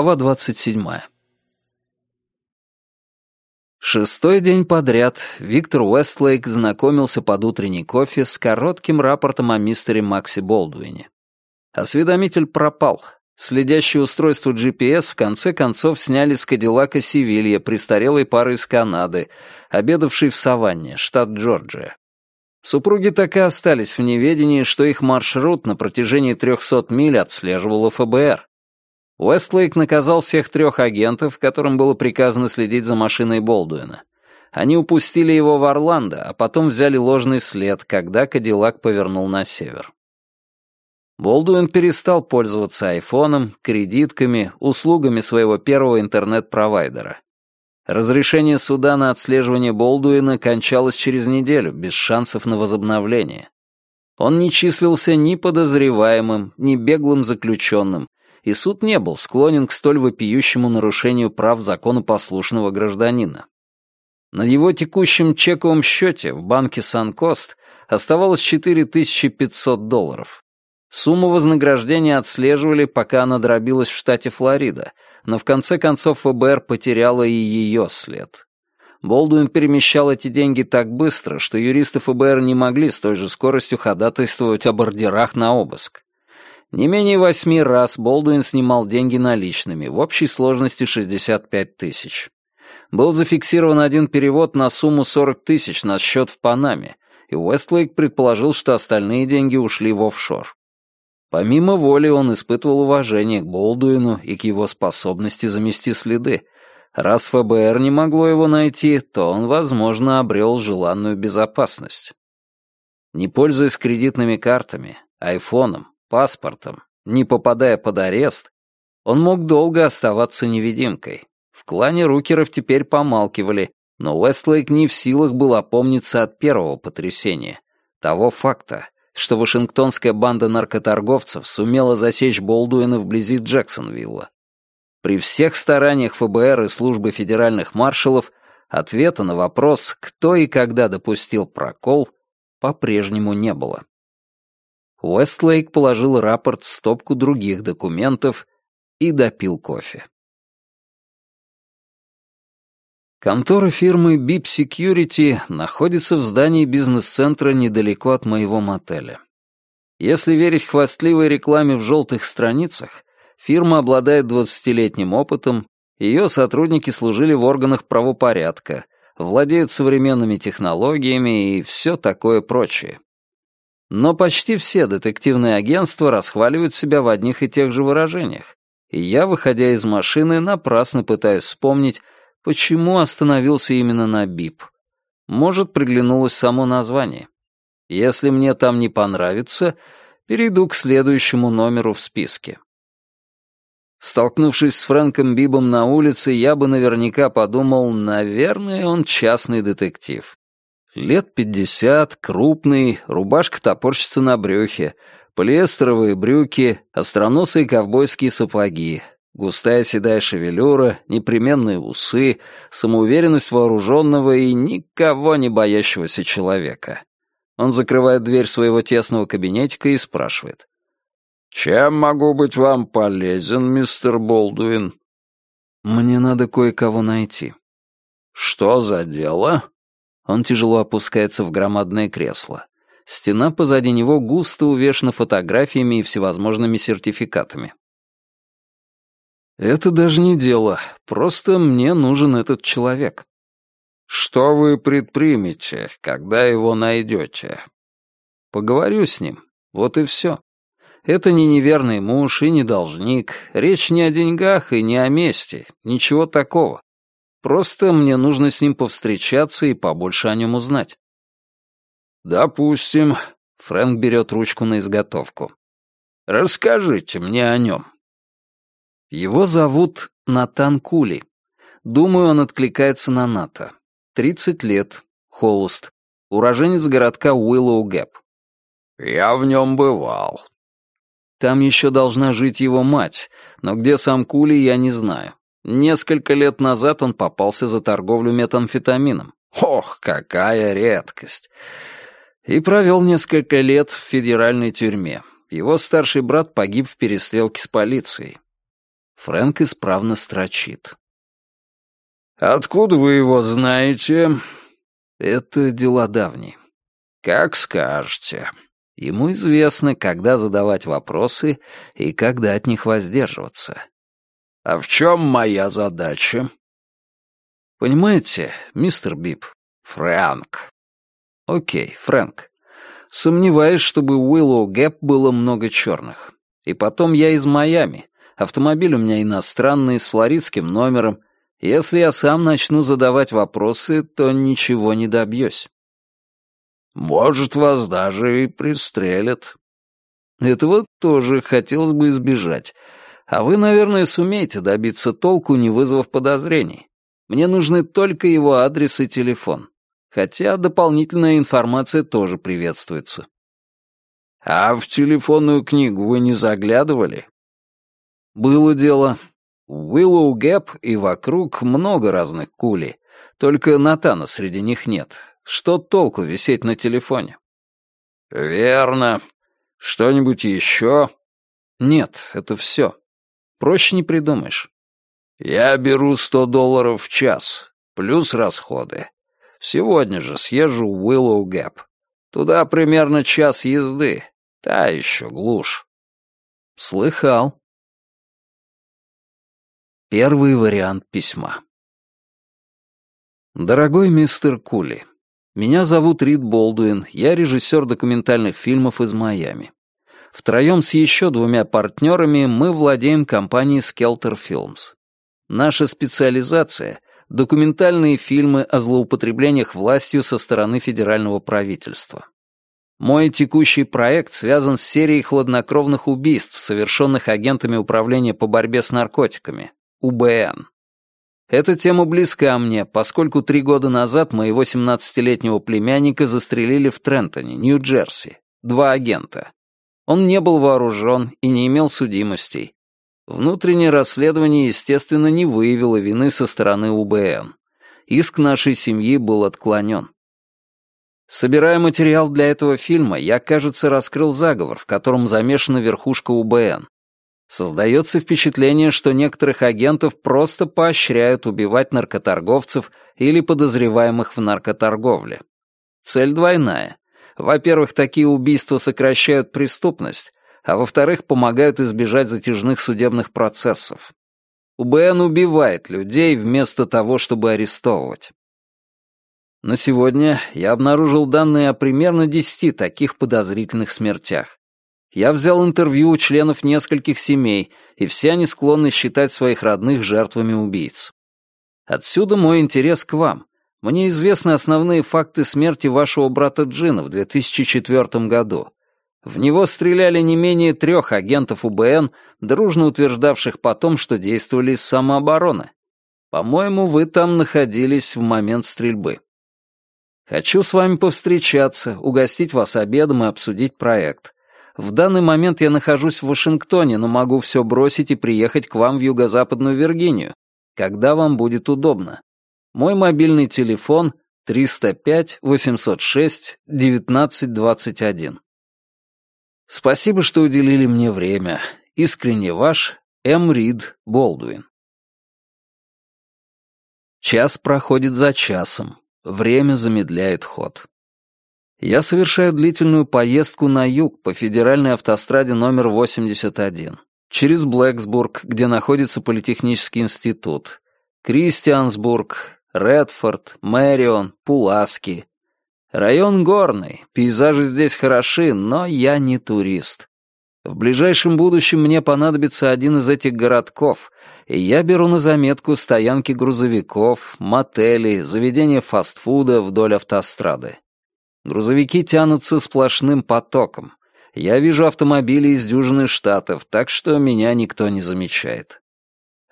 Глава 27. Шестой день подряд Виктор Уэстлейк знакомился под утренний кофе с коротким рапортом о мистере Максе Болдуине. Осведомитель пропал. Следящее устройство GPS в конце концов сняли с Кадиллака Севилья престарелой пары из Канады, обедавшей в Саванне, штат Джорджия. Супруги так и остались в неведении, что их маршрут на протяжении 300 миль отслеживало ФБР. Уэстлейк наказал всех трех агентов, которым было приказано следить за машиной Болдуина. Они упустили его в Орландо, а потом взяли ложный след, когда Кадиллак повернул на север. Болдуин перестал пользоваться айфоном, кредитками, услугами своего первого интернет-провайдера. Разрешение суда на отслеживание Болдуина кончалось через неделю, без шансов на возобновление. Он не числился ни подозреваемым, ни беглым заключенным, и суд не был склонен к столь вопиющему нарушению прав законопослушного гражданина. На его текущем чековом счете в банке Санкост оставалось 4500 долларов. Сумму вознаграждения отслеживали, пока она дробилась в штате Флорида, но в конце концов ФБР потеряла и ее след. Болдуин перемещал эти деньги так быстро, что юристы ФБР не могли с той же скоростью ходатайствовать об ордерах на обыск. Не менее восьми раз Болдуин снимал деньги наличными, в общей сложности 65 тысяч. Был зафиксирован один перевод на сумму 40 тысяч на счет в Панаме, и Уэстлейк предположил, что остальные деньги ушли в офшор. Помимо воли он испытывал уважение к Болдуину и к его способности замести следы. Раз ФБР не могло его найти, то он, возможно, обрел желанную безопасность. Не пользуясь кредитными картами, айфоном, паспортом, не попадая под арест, он мог долго оставаться невидимкой. В клане Рукеров теперь помалкивали, но Уэстлейк не в силах был опомниться от первого потрясения, того факта, что вашингтонская банда наркоторговцев сумела засечь Болдуина вблизи Джексонвилла. При всех стараниях ФБР и службы федеральных маршалов ответа на вопрос, кто и когда допустил прокол, по-прежнему не было. Уэстлейк положил рапорт в стопку других документов и допил кофе. Контора фирмы Bip Security находится в здании бизнес-центра недалеко от моего мотеля. Если верить хвастливой рекламе в желтых страницах, фирма обладает 20-летним опытом, ее сотрудники служили в органах правопорядка, владеют современными технологиями и все такое прочее. Но почти все детективные агентства расхваливают себя в одних и тех же выражениях. И я, выходя из машины, напрасно пытаюсь вспомнить, почему остановился именно на БИП. Может, приглянулось само название. Если мне там не понравится, перейду к следующему номеру в списке. Столкнувшись с Фрэнком Бибом на улице, я бы наверняка подумал, наверное, он частный детектив. Лет пятьдесят, крупный, рубашка топорщится на брюхе, полиэстеровые брюки, остроносые ковбойские сапоги, густая седая шевелюра, непременные усы, самоуверенность вооруженного и никого не боящегося человека. Он закрывает дверь своего тесного кабинетика и спрашивает. «Чем могу быть вам полезен, мистер Болдуин?» «Мне надо кое-кого найти». «Что за дело?» Он тяжело опускается в громадное кресло. Стена позади него густо увешана фотографиями и всевозможными сертификатами. «Это даже не дело. Просто мне нужен этот человек». «Что вы предпримете, когда его найдете?» «Поговорю с ним. Вот и все. Это не неверный муж и не должник. Речь не о деньгах и не о мести. Ничего такого. Просто мне нужно с ним повстречаться и побольше о нем узнать. «Допустим», — Фрэнк берет ручку на изготовку. «Расскажите мне о нем». Его зовут Натан Кули. Думаю, он откликается на НАТО. Тридцать лет, холост, уроженец городка Уиллоу Гэп. «Я в нем бывал». Там еще должна жить его мать, но где сам Кули, я не знаю. Несколько лет назад он попался за торговлю метамфетамином. Ох, какая редкость! И провел несколько лет в федеральной тюрьме. Его старший брат погиб в перестрелке с полицией. Фрэнк исправно строчит. «Откуда вы его знаете?» «Это дела давние». «Как скажете». Ему известно, когда задавать вопросы и когда от них воздерживаться. «А в чем моя задача?» «Понимаете, мистер Бип?» «Фрэнк». «Окей, Фрэнк. Сомневаюсь, чтобы у Уиллоу Гэп было много черных. И потом я из Майами. Автомобиль у меня иностранный, с флоридским номером. Если я сам начну задавать вопросы, то ничего не добьюсь. Может, вас даже и пристрелят. Этого тоже хотелось бы избежать. А вы, наверное, сумеете добиться толку, не вызвав подозрений. Мне нужны только его адрес и телефон. Хотя дополнительная информация тоже приветствуется. А в телефонную книгу вы не заглядывали? Было дело. Уиллоу Гэп и вокруг много разных кулей. Только Натана среди них нет. Что толку висеть на телефоне? Верно. Что-нибудь еще? Нет, это все. Проще не придумаешь. Я беру сто долларов в час, плюс расходы. Сегодня же съезжу в Уиллоу Гэп. Туда примерно час езды. Та еще глушь. Слыхал. Первый вариант письма. Дорогой мистер Кули, меня зовут Рид Болдуин, я режиссер документальных фильмов из Майами. Втроем с еще двумя партнерами мы владеем компанией Skelter Films. Наша специализация — документальные фильмы о злоупотреблениях властью со стороны федерального правительства. Мой текущий проект связан с серией хладнокровных убийств, совершенных агентами Управления по борьбе с наркотиками, УБН. Эта тема близка мне, поскольку три года назад моего 17-летнего племянника застрелили в Трентоне, Нью-Джерси. Два агента. Он не был вооружен и не имел судимостей. Внутреннее расследование, естественно, не выявило вины со стороны УБН. Иск нашей семьи был отклонен. Собирая материал для этого фильма, я, кажется, раскрыл заговор, в котором замешана верхушка УБН. Создается впечатление, что некоторых агентов просто поощряют убивать наркоторговцев или подозреваемых в наркоторговле. Цель двойная. Во-первых, такие убийства сокращают преступность, а во-вторых, помогают избежать затяжных судебных процессов. УБН убивает людей вместо того, чтобы арестовывать. На сегодня я обнаружил данные о примерно 10 таких подозрительных смертях. Я взял интервью у членов нескольких семей, и все они склонны считать своих родных жертвами убийц. Отсюда мой интерес к вам. Мне известны основные факты смерти вашего брата Джина в 2004 году. В него стреляли не менее трех агентов УБН, дружно утверждавших потом, что действовали из самообороны. По-моему, вы там находились в момент стрельбы. Хочу с вами повстречаться, угостить вас обедом и обсудить проект. В данный момент я нахожусь в Вашингтоне, но могу все бросить и приехать к вам в Юго-Западную Виргинию, когда вам будет удобно. Мой мобильный телефон 305-806-1921. Спасибо, что уделили мне время. Искренне ваш М. Рид Болдуин. Час проходит за часом. Время замедляет ход. Я совершаю длительную поездку на юг по федеральной автостраде номер 81, через Блэксбург, где находится Политехнический институт, Кристиансбург, Редфорд, Мэрион, Пуласки. Район горный, пейзажи здесь хороши, но я не турист. В ближайшем будущем мне понадобится один из этих городков, и я беру на заметку стоянки грузовиков, мотели, заведения фастфуда вдоль автострады. Грузовики тянутся сплошным потоком. Я вижу автомобили из дюжины штатов, так что меня никто не замечает.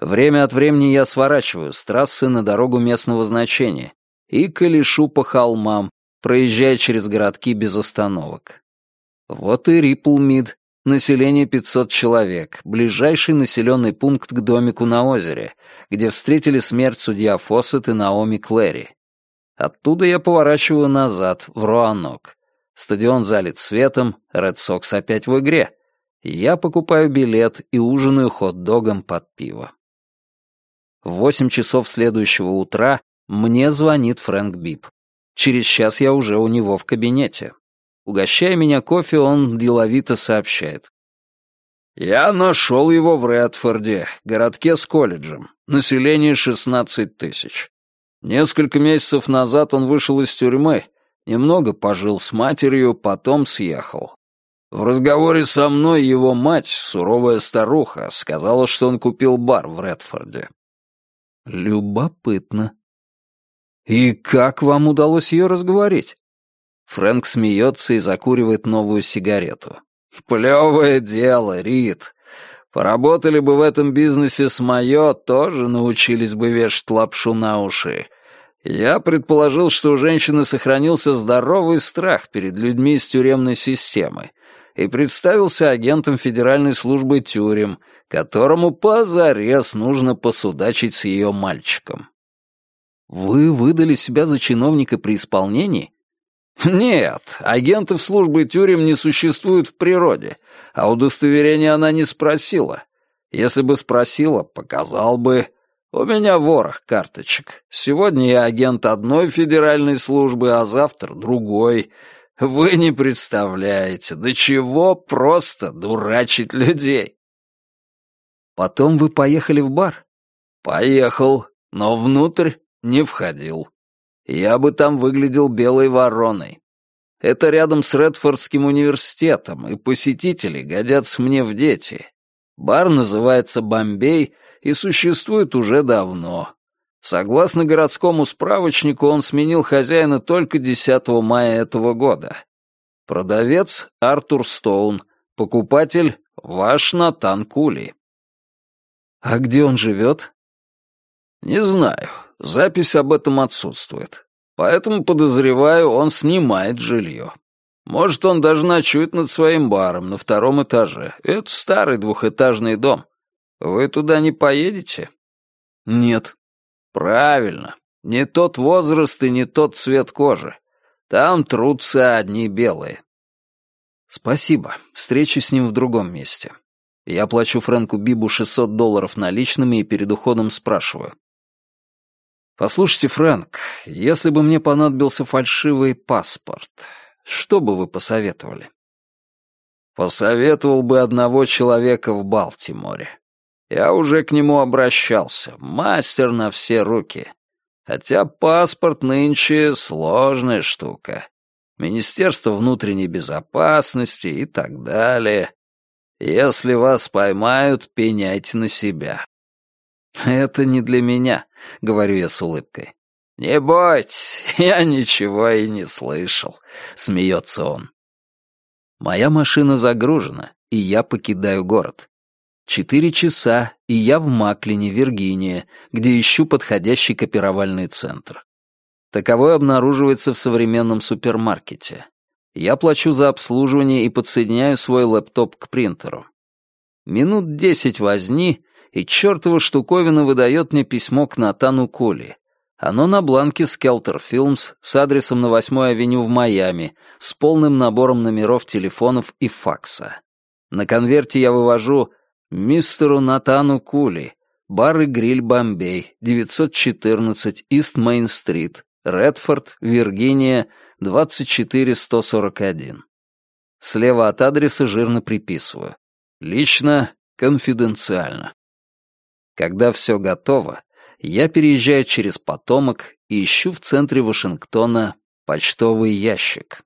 Время от времени я сворачиваю с трассы на дорогу местного значения и колешу по холмам, проезжая через городки без остановок. Вот и Риплмид, население 500 человек, ближайший населенный пункт к домику на озере, где встретили смерть судья Фоссет и Наоми Клэри. Оттуда я поворачиваю назад, в Руанок. Стадион залит светом, Ред Сокс опять в игре. Я покупаю билет и ужинаю хот-догом под пиво. В восемь часов следующего утра мне звонит Фрэнк Бип. Через час я уже у него в кабинете. Угощая меня кофе, он деловито сообщает. «Я нашел его в Редфорде, городке с колледжем. Население 16 тысяч. Несколько месяцев назад он вышел из тюрьмы, немного пожил с матерью, потом съехал. В разговоре со мной его мать, суровая старуха, сказала, что он купил бар в Редфорде. Любопытно. И как вам удалось ее разговорить? Фрэнк смеется и закуривает новую сигарету. Плевое дело, Рид. Поработали бы в этом бизнесе с Майо, тоже научились бы вешать лапшу на уши. Я предположил, что у женщины сохранился здоровый страх перед людьми из тюремной системы и представился агентом Федеральной службы тюрем, которому позарез нужно посудачить с ее мальчиком. Вы выдали себя за чиновника при исполнении? Нет, агентов службы тюрем не существует в природе, а удостоверения она не спросила. Если бы спросила, показал бы. У меня ворох карточек. Сегодня я агент одной федеральной службы, а завтра другой. Вы не представляете, до чего просто дурачить людей. Потом вы поехали в бар? Поехал, но внутрь не входил. Я бы там выглядел белой вороной. Это рядом с Редфордским университетом, и посетители годятся мне в дети. Бар называется «Бомбей» и существует уже давно. Согласно городскому справочнику, он сменил хозяина только 10 мая этого года. Продавец — Артур Стоун, покупатель — ваш Натан Кули. А где он живет? Не знаю. Запись об этом отсутствует. Поэтому, подозреваю, он снимает жилье. Может, он даже ночует над своим баром на втором этаже. Это старый двухэтажный дом. Вы туда не поедете? Нет. Правильно. Не тот возраст и не тот цвет кожи. Там трутся одни белые. Спасибо. Встречи с ним в другом месте. Я плачу Фрэнку Бибу 600 долларов наличными и перед уходом спрашиваю. «Послушайте, Фрэнк, если бы мне понадобился фальшивый паспорт, что бы вы посоветовали?» «Посоветовал бы одного человека в Балтиморе. Я уже к нему обращался, мастер на все руки. Хотя паспорт нынче сложная штука. Министерство внутренней безопасности и так далее. Если вас поймают, пеняйте на себя. «Это не для меня», — говорю я с улыбкой. «Не бойтесь, я ничего и не слышал», — смеется он. Моя машина загружена, и я покидаю город. Четыре часа, и я в Маклине, Виргиния, где ищу подходящий копировальный центр. Таковой обнаруживается в современном супермаркете. Я плачу за обслуживание и подсоединяю свой лэптоп к принтеру. Минут десять возни, и чертова штуковина выдает мне письмо к Натану Коли. Оно на бланке Skelter Films с адресом на 8-й авеню в Майами, с полным набором номеров телефонов и факса. На конверте я вывожу «Мистеру Натану Кули, бар и гриль Бомбей, 914 Ист Мейн-стрит, Редфорд, Виргиния, 24141». Слева от адреса жирно приписываю. Лично, конфиденциально. Когда все готово, я переезжаю через потомок и ищу в центре Вашингтона почтовый ящик.